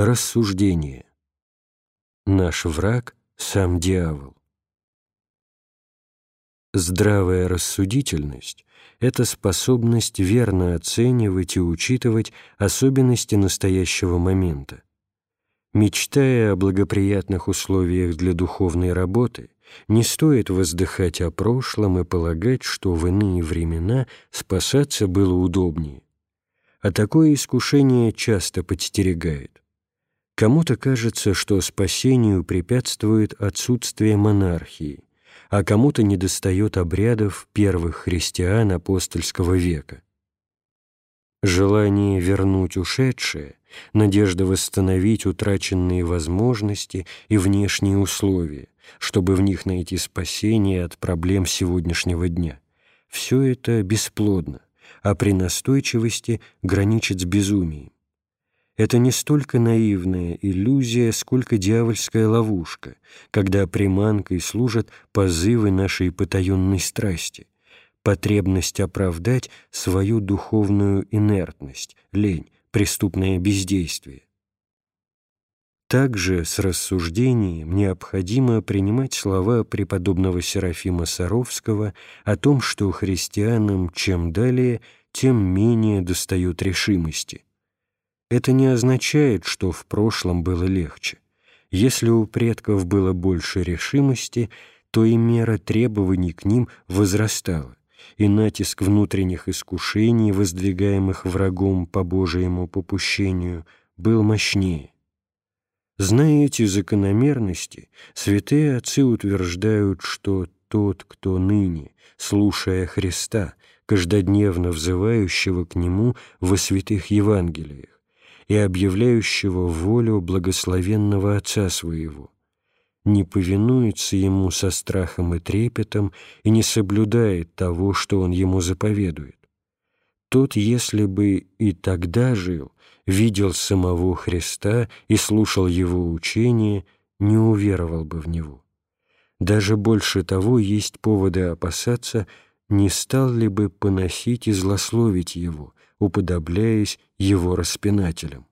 Рассуждение. Наш враг — сам дьявол. Здравая рассудительность — это способность верно оценивать и учитывать особенности настоящего момента. Мечтая о благоприятных условиях для духовной работы, не стоит воздыхать о прошлом и полагать, что в иные времена спасаться было удобнее. А такое искушение часто подстерегает. Кому-то кажется, что спасению препятствует отсутствие монархии, а кому-то недостает обрядов первых христиан апостольского века. Желание вернуть ушедшее, надежда восстановить утраченные возможности и внешние условия, чтобы в них найти спасение от проблем сегодняшнего дня – все это бесплодно, а при настойчивости граничит с безумием. Это не столько наивная иллюзия, сколько дьявольская ловушка, когда приманкой служат позывы нашей потаенной страсти, потребность оправдать свою духовную инертность, лень, преступное бездействие. Также с рассуждением необходимо принимать слова преподобного Серафима Саровского о том, что христианам чем далее, тем менее достают решимости, это не означает, что в прошлом было легче. Если у предков было больше решимости, то и мера требований к ним возрастала, и натиск внутренних искушений, воздвигаемых врагом по Божьему попущению, был мощнее. Зная эти закономерности, святые отцы утверждают, что тот, кто ныне, слушая Христа, каждодневно взывающего к Нему во святых Евангелиях, и объявляющего волю благословенного Отца Своего, не повинуется Ему со страхом и трепетом и не соблюдает того, что Он Ему заповедует. Тот, если бы и тогда жил, видел самого Христа и слушал Его учение, не уверовал бы в Него. Даже больше того есть поводы опасаться, не стал ли бы поносить и злословить Его, уподобляясь его распинателям.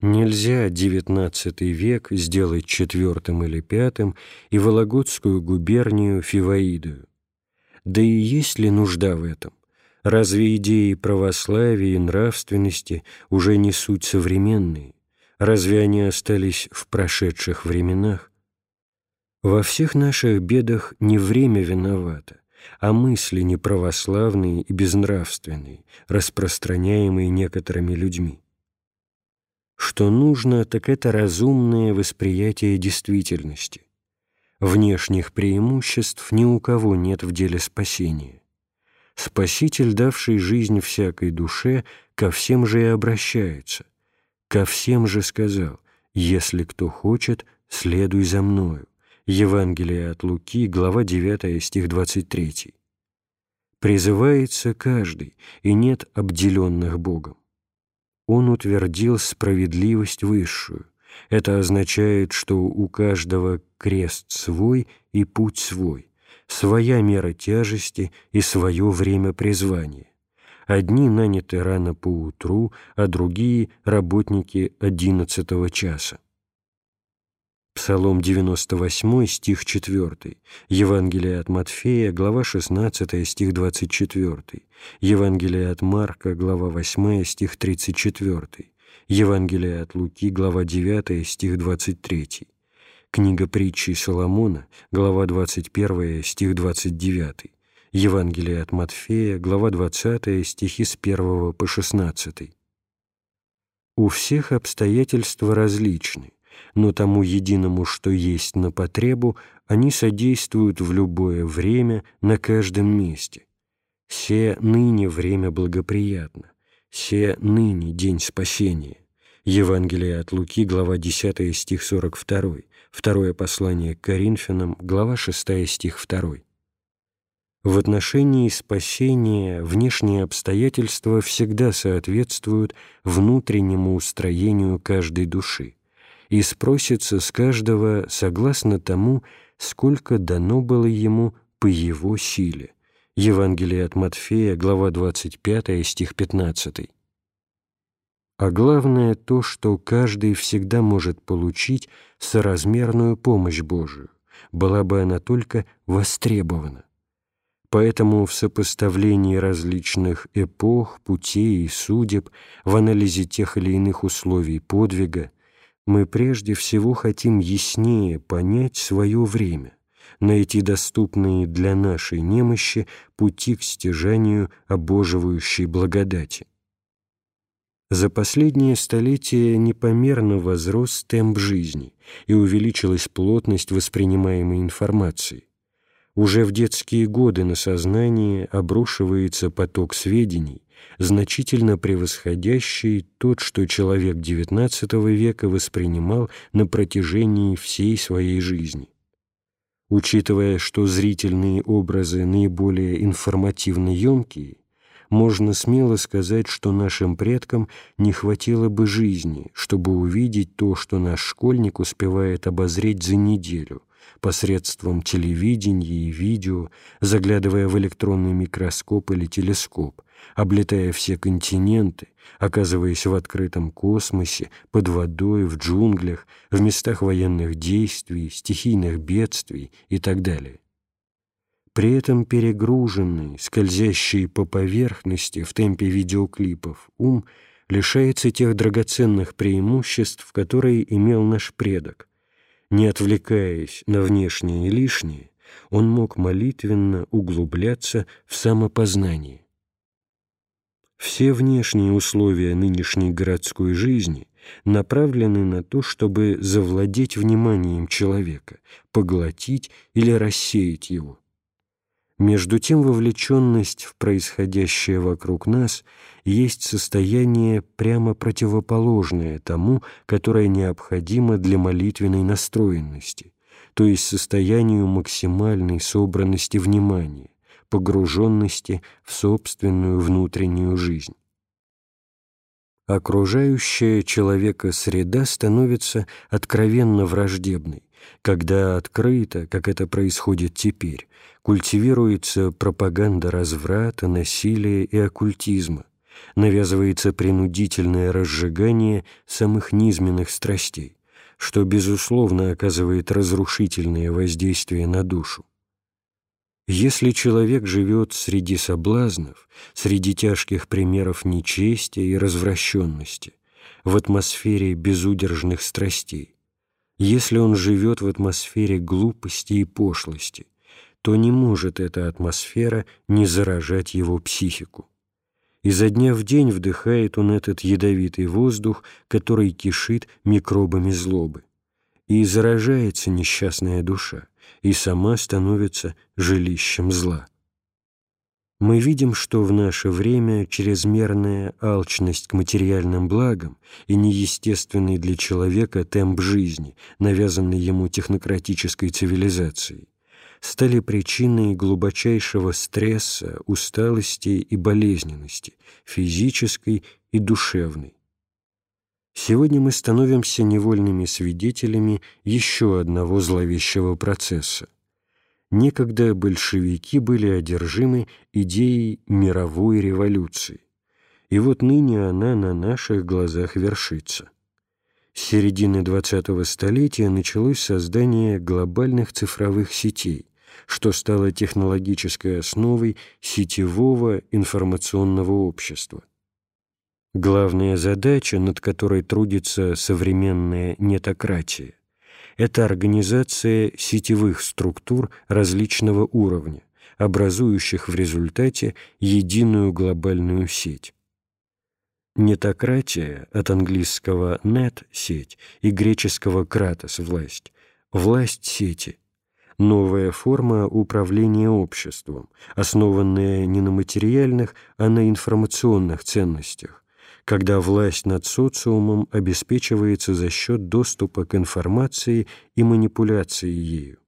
Нельзя XIX век сделать четвертым или пятым и Вологодскую губернию Фиваидою. Да и есть ли нужда в этом? Разве идеи православия и нравственности уже не суть современные? Разве они остались в прошедших временах? Во всех наших бедах не время виновато, а мысли неправославные и безнравственные, распространяемые некоторыми людьми. Что нужно, так это разумное восприятие действительности. Внешних преимуществ ни у кого нет в деле спасения. Спаситель, давший жизнь всякой душе, ко всем же и обращается. Ко всем же сказал, если кто хочет, следуй за мною. Евангелие от Луки, глава 9, стих 23. Призывается каждый, и нет обделенных Богом. Он утвердил справедливость высшую. Это означает, что у каждого крест свой и путь свой, своя мера тяжести и свое время призвания. Одни наняты рано поутру, а другие — работники одиннадцатого часа. Псалом 98, стих 4, Евангелие от Матфея, глава 16, стих 24, Евангелие от Марка, глава 8, стих 34, Евангелие от Луки, глава 9, стих 23, Книга притчи Соломона, глава 21, стих 29, Евангелие от Матфея, глава 20, стихи с 1 по 16. У всех обстоятельства различны, но тому единому, что есть на потребу, они содействуют в любое время, на каждом месте. Се ныне время благоприятно, се ныне день спасения. Евангелие от Луки, глава 10, стих 42, второе послание к Коринфянам, глава 6, стих 2. В отношении спасения внешние обстоятельства всегда соответствуют внутреннему устроению каждой души и спросится с каждого согласно тому, сколько дано было ему по его силе. Евангелие от Матфея, глава 25, стих 15. а главное то, что каждый всегда может получить соразмерную помощь Божию, была бы она только востребована. Поэтому в сопоставлении различных эпох, путей и судеб, в анализе тех или иных условий подвига, мы прежде всего хотим яснее понять свое время, найти доступные для нашей немощи пути к стяжанию обоживающей благодати. За последние столетия непомерно возрос темп жизни и увеличилась плотность воспринимаемой информации. Уже в детские годы на сознание обрушивается поток сведений, значительно превосходящий тот, что человек XIX века воспринимал на протяжении всей своей жизни. Учитывая, что зрительные образы наиболее информативно емкие, можно смело сказать, что нашим предкам не хватило бы жизни, чтобы увидеть то, что наш школьник успевает обозреть за неделю посредством телевидения и видео, заглядывая в электронный микроскоп или телескоп, облетая все континенты, оказываясь в открытом космосе, под водой, в джунглях, в местах военных действий, стихийных бедствий и так далее. При этом перегруженный, скользящий по поверхности в темпе видеоклипов ум лишается тех драгоценных преимуществ, которые имел наш предок. Не отвлекаясь на внешнее и лишнее, он мог молитвенно углубляться в самопознание. Все внешние условия нынешней городской жизни направлены на то, чтобы завладеть вниманием человека, поглотить или рассеять его. Между тем вовлеченность в происходящее вокруг нас есть состояние прямо противоположное тому, которое необходимо для молитвенной настроенности, то есть состоянию максимальной собранности внимания, погруженности в собственную внутреннюю жизнь. Окружающая человека среда становится откровенно враждебной, когда открыто, как это происходит теперь, культивируется пропаганда разврата, насилия и оккультизма, навязывается принудительное разжигание самых низменных страстей, что, безусловно, оказывает разрушительное воздействие на душу. Если человек живет среди соблазнов, среди тяжких примеров нечестия и развращенности, в атмосфере безудержных страстей, если он живет в атмосфере глупости и пошлости, то не может эта атмосфера не заражать его психику. Изо дня в день вдыхает он этот ядовитый воздух, который кишит микробами злобы. И заражается несчастная душа, и сама становится жилищем зла. Мы видим, что в наше время чрезмерная алчность к материальным благам и неестественный для человека темп жизни, навязанный ему технократической цивилизацией, стали причиной глубочайшего стресса, усталости и болезненности, физической и душевной. Сегодня мы становимся невольными свидетелями еще одного зловещего процесса. Некогда большевики были одержимы идеей мировой революции, и вот ныне она на наших глазах вершится. С середины 20-го столетия началось создание глобальных цифровых сетей, что стало технологической основой сетевого информационного общества. Главная задача, над которой трудится современная нетократия, это организация сетевых структур различного уровня, образующих в результате единую глобальную сеть. Нетократия от английского «net» — сеть и греческого «кратос» — власть, власть сети — новая форма управления обществом, основанная не на материальных, а на информационных ценностях, когда власть над социумом обеспечивается за счет доступа к информации и манипуляции ею.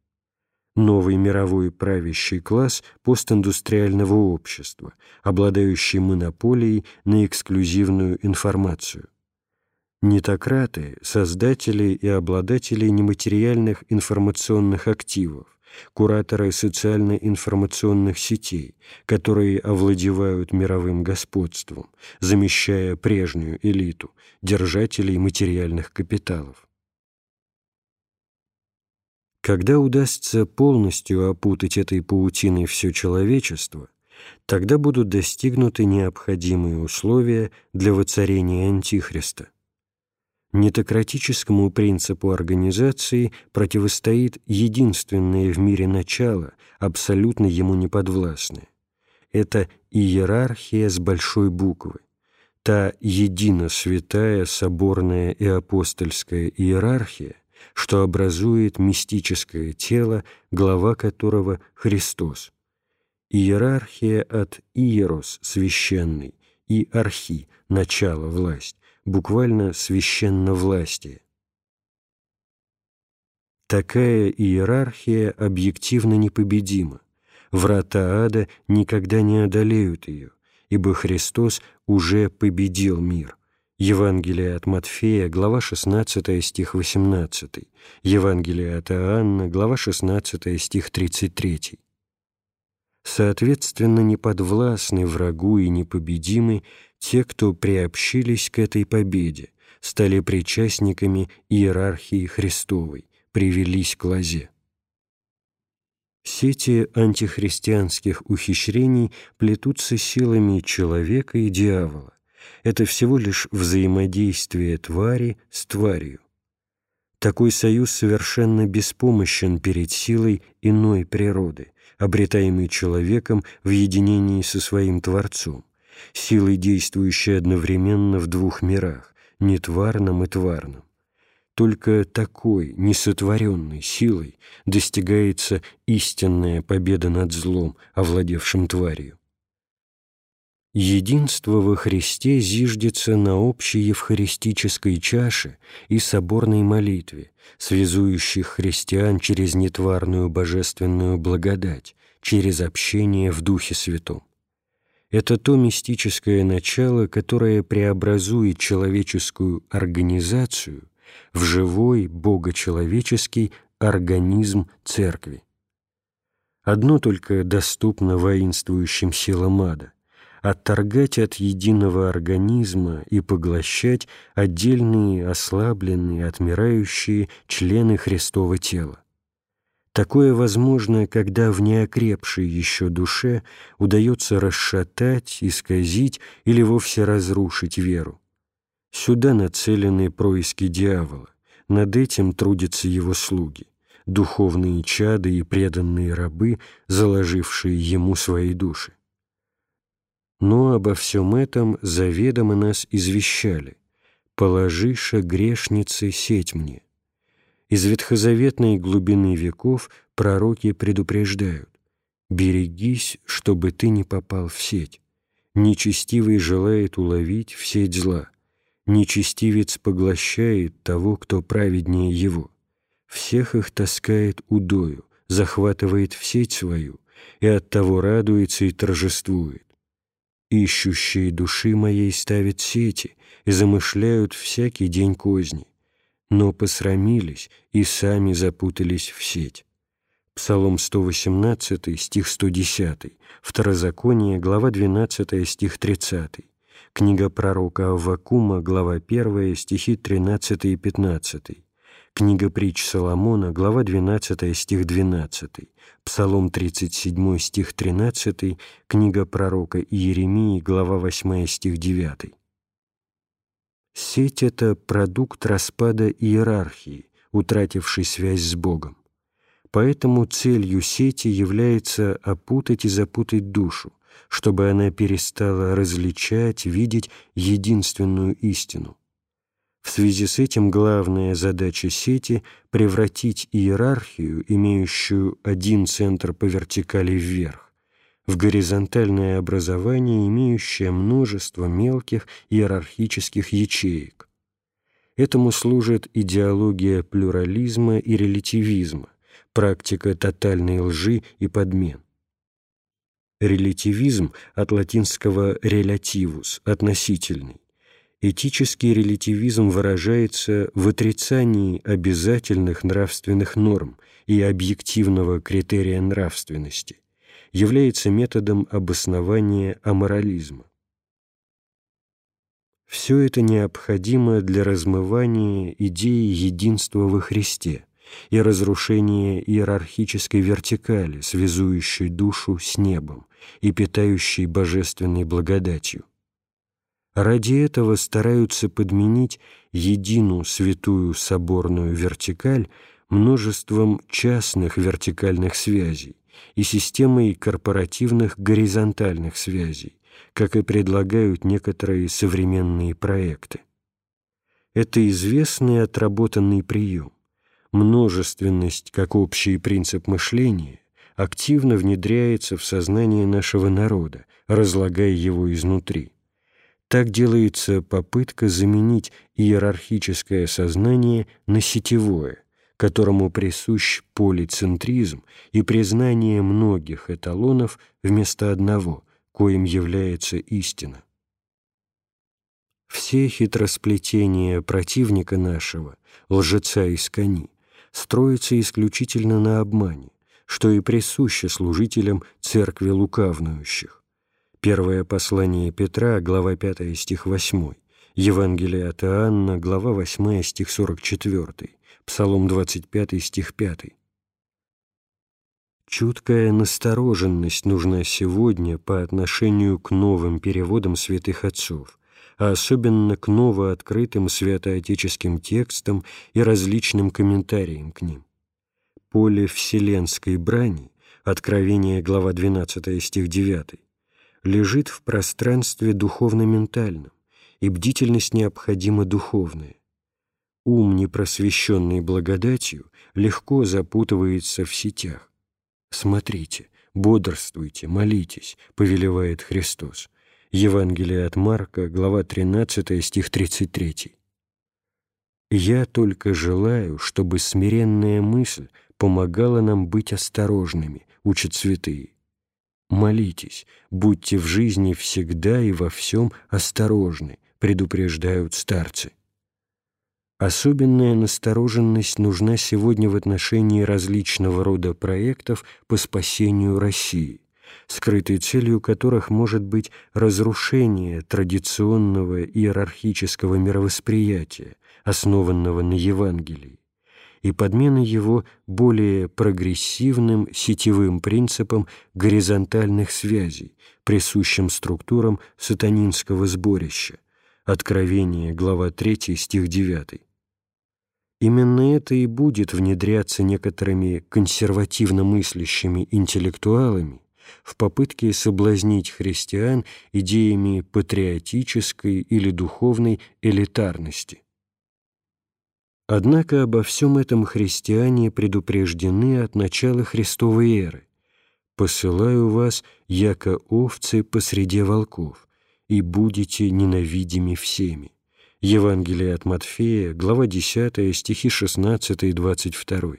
Новый мировой правящий класс постиндустриального общества, обладающий монополией на эксклюзивную информацию. Нетократы – создатели и обладатели нематериальных информационных активов, кураторы социально-информационных сетей, которые овладевают мировым господством, замещая прежнюю элиту, держателей материальных капиталов. Когда удастся полностью опутать этой паутиной все человечество, тогда будут достигнуты необходимые условия для воцарения Антихриста. Нетократическому принципу организации противостоит единственное в мире начало, абсолютно ему неподвластное. Это иерархия с большой буквы, та едино святая соборная и апостольская иерархия, что образует мистическое тело, глава которого Христос. Иерархия от иерос – священный, и архи – начало, власть, буквально священновластие. Такая иерархия объективно непобедима. Врата ада никогда не одолеют ее, ибо Христос уже победил мир. Евангелие от Матфея, глава 16, стих 18. Евангелие от Иоанна, глава 16, стих 33 соответственно, неподвластны врагу и непобедимы те, кто приобщились к этой победе, стали причастниками иерархии Христовой, привелись к лозе. Сети антихристианских ухищрений плетутся силами человека и дьявола. Это всего лишь взаимодействие твари с тварью. Такой союз совершенно беспомощен перед силой иной природы, обретаемый человеком в единении со своим Творцом, силой, действующей одновременно в двух мирах, нетварном и тварном. Только такой, несотворенной силой достигается истинная победа над злом, овладевшим тварью. Единство во Христе зиждется на общей евхаристической чаше и соборной молитве, связующих христиан через нетварную божественную благодать, через общение в Духе Святом. Это то мистическое начало, которое преобразует человеческую организацию в живой, богочеловеческий организм Церкви. Одно только доступно воинствующим силам ада отторгать от единого организма и поглощать отдельные, ослабленные, отмирающие члены Христова тела. Такое возможно, когда в неокрепшей еще душе удается расшатать, исказить или вовсе разрушить веру. Сюда нацелены происки дьявола, над этим трудятся его слуги, духовные чады и преданные рабы, заложившие ему свои души. Но обо всем этом заведомо нас извещали. «Положиша, грешницы, сеть мне». Из ветхозаветной глубины веков пророки предупреждают «Берегись, чтобы ты не попал в сеть. Нечестивый желает уловить в сеть зла. Нечестивец поглощает того, кто праведнее его. Всех их таскает удою, захватывает в сеть свою, и от того радуется и торжествует ищущие души моей ставят сети и замышляют всякий день козни, но посрамились и сами запутались в сеть. Псалом 118, стих 110, Второзаконие, глава 12, стих 30, книга пророка Аввакума, глава 1, стихи 13 и 15, Книга притч Соломона, глава 12, стих 12, Псалом 37, стих 13, книга пророка Иеремии, глава 8, стих 9. Сеть — это продукт распада иерархии, утратившей связь с Богом. Поэтому целью сети является опутать и запутать душу, чтобы она перестала различать, видеть единственную истину — в связи с этим главная задача сети – превратить иерархию, имеющую один центр по вертикали вверх, в горизонтальное образование, имеющее множество мелких иерархических ячеек. Этому служит идеология плюрализма и релятивизма, практика тотальной лжи и подмен. Релятивизм от латинского «relativus» – относительный Этический релятивизм выражается в отрицании обязательных нравственных норм и объективного критерия нравственности, является методом обоснования аморализма. Все это необходимо для размывания идеи единства во Христе и разрушения иерархической вертикали, связующей душу с небом и питающей божественной благодатью. Ради этого стараются подменить единую святую соборную вертикаль множеством частных вертикальных связей и системой корпоративных горизонтальных связей, как и предлагают некоторые современные проекты. Это известный отработанный прием. Множественность как общий принцип мышления активно внедряется в сознание нашего народа, разлагая его изнутри. Так делается попытка заменить иерархическое сознание на сетевое, которому присущ полицентризм и признание многих эталонов вместо одного, коим является истина. Все хитросплетения противника нашего, лжеца из кони, строятся исключительно на обмане, что и присуще служителям церкви лукавнующих. Первое послание Петра, глава 5, стих 8, Евангелие от Иоанна, глава 8, стих 44, Псалом 25, стих 5. Чуткая настороженность нужна сегодня по отношению к новым переводам святых отцов, а особенно к новооткрытым святоотеческим текстам и различным комментариям к ним. Поле вселенской брани, Откровение, глава 12, стих 9, лежит в пространстве духовно-ментальном, и бдительность необходима духовная. Ум, непросвещенный благодатью, легко запутывается в сетях. Смотрите, бодрствуйте, молитесь, повелевает Христос. Евангелие от Марка, глава 13, стих 33. «Я только желаю, чтобы смиренная мысль помогала нам быть осторожными», учат святые. «Молитесь, будьте в жизни всегда и во всем осторожны», предупреждают старцы. Особенная настороженность нужна сегодня в отношении различного рода проектов по спасению России, скрытой целью которых может быть разрушение традиционного иерархического мировосприятия, основанного на Евангелии, и подмена его более прогрессивным сетевым принципом горизонтальных связей, присущим структурам сатанинского сборища. Откровение, глава 3, стих 9. Именно это и будет внедряться некоторыми консервативно мыслящими интеллектуалами в попытке соблазнить христиан идеями патриотической или духовной элитарности. Однако обо всем этом христиане предупреждены от начала Христовой эры. «Посылаю вас, яко овцы посреди волков, и будете ненавидими всеми». Евангелие от Матфея, глава 10, стихи 16 и 22.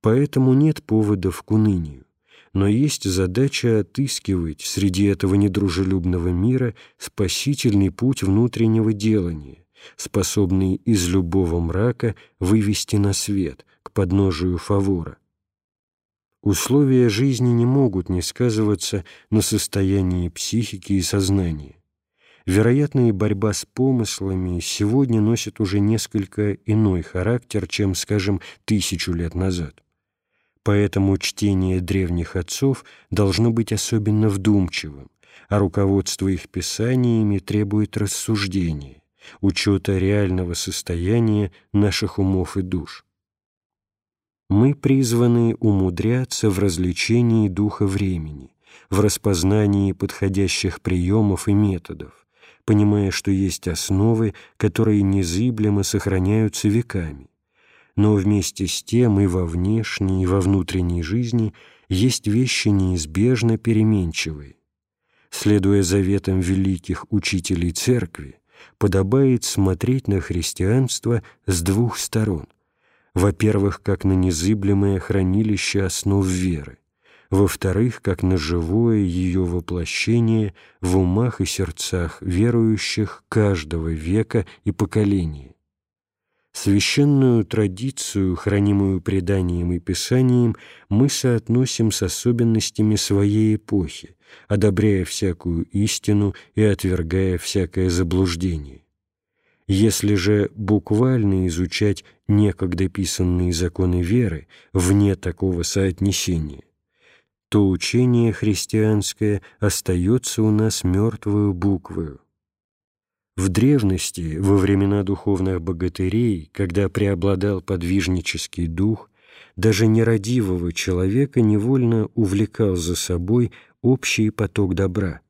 Поэтому нет поводов к унынию, но есть задача отыскивать среди этого недружелюбного мира спасительный путь внутреннего делания, способный из любого мрака вывести на свет, к подножию фавора. Условия жизни не могут не сказываться на состоянии психики и сознания вероятно, и борьба с помыслами сегодня носит уже несколько иной характер, чем, скажем, тысячу лет назад. Поэтому чтение древних отцов должно быть особенно вдумчивым, а руководство их писаниями требует рассуждения, учета реального состояния наших умов и душ. Мы призваны умудряться в развлечении духа времени, в распознании подходящих приемов и методов, понимая, что есть основы, которые незыблемо сохраняются веками. Но вместе с тем и во внешней, и во внутренней жизни есть вещи неизбежно переменчивые. Следуя заветам великих учителей Церкви, подобает смотреть на христианство с двух сторон. Во-первых, как на незыблемое хранилище основ веры, во-вторых, как на живое ее воплощение в умах и сердцах верующих каждого века и поколения. Священную традицию, хранимую преданием и писанием, мы соотносим с особенностями своей эпохи, одобряя всякую истину и отвергая всякое заблуждение. Если же буквально изучать некогда писанные законы веры вне такого соотнесения, то учение христианское остается у нас мертвую буквою, в древности, во времена духовных богатырей, когда преобладал подвижнический дух, даже нерадивого человека невольно увлекал за собой общий поток добра.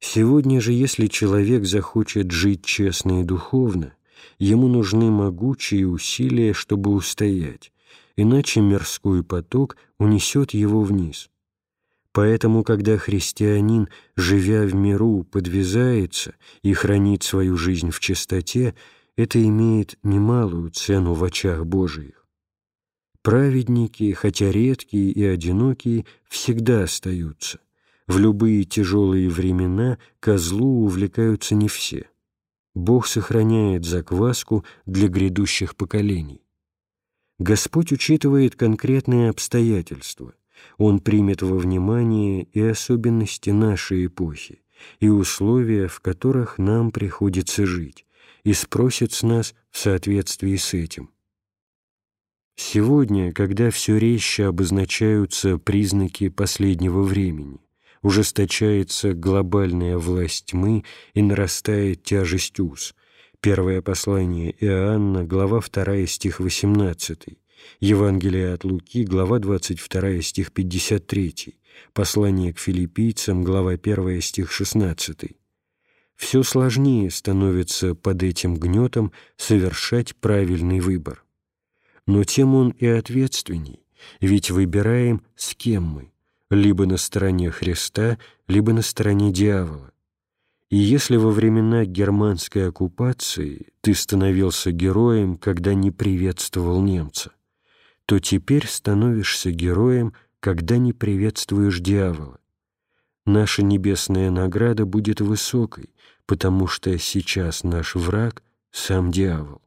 Сегодня же, если человек захочет жить честно и духовно, ему нужны могучие усилия, чтобы устоять, иначе мирской поток унесет его вниз. Поэтому, когда христианин, живя в миру, подвязается и хранит свою жизнь в чистоте, это имеет немалую цену в очах Божиих. Праведники, хотя редкие и одинокие, всегда остаются. В любые тяжелые времена козлу увлекаются не все. Бог сохраняет закваску для грядущих поколений. Господь учитывает конкретные обстоятельства, он примет во внимание и особенности нашей эпохи, и условия, в которых нам приходится жить, и спросит с нас в соответствии с этим. Сегодня, когда все резче обозначаются признаки последнего времени, ужесточается глобальная власть тьмы и нарастает тяжесть уз. Первое послание Иоанна, глава 2, стих 18, Евангелие от Луки, глава 22, стих 53, послание к филиппийцам, глава 1, стих 16. Все сложнее становится под этим гнетом совершать правильный выбор. Но тем он и ответственней, ведь выбираем, с кем мы, либо на стороне Христа, либо на стороне дьявола. И если во времена германской оккупации ты становился героем, когда не приветствовал немца, то теперь становишься героем, когда не приветствуешь дьявола. Наша небесная награда будет высокой, потому что сейчас наш враг — сам дьявол.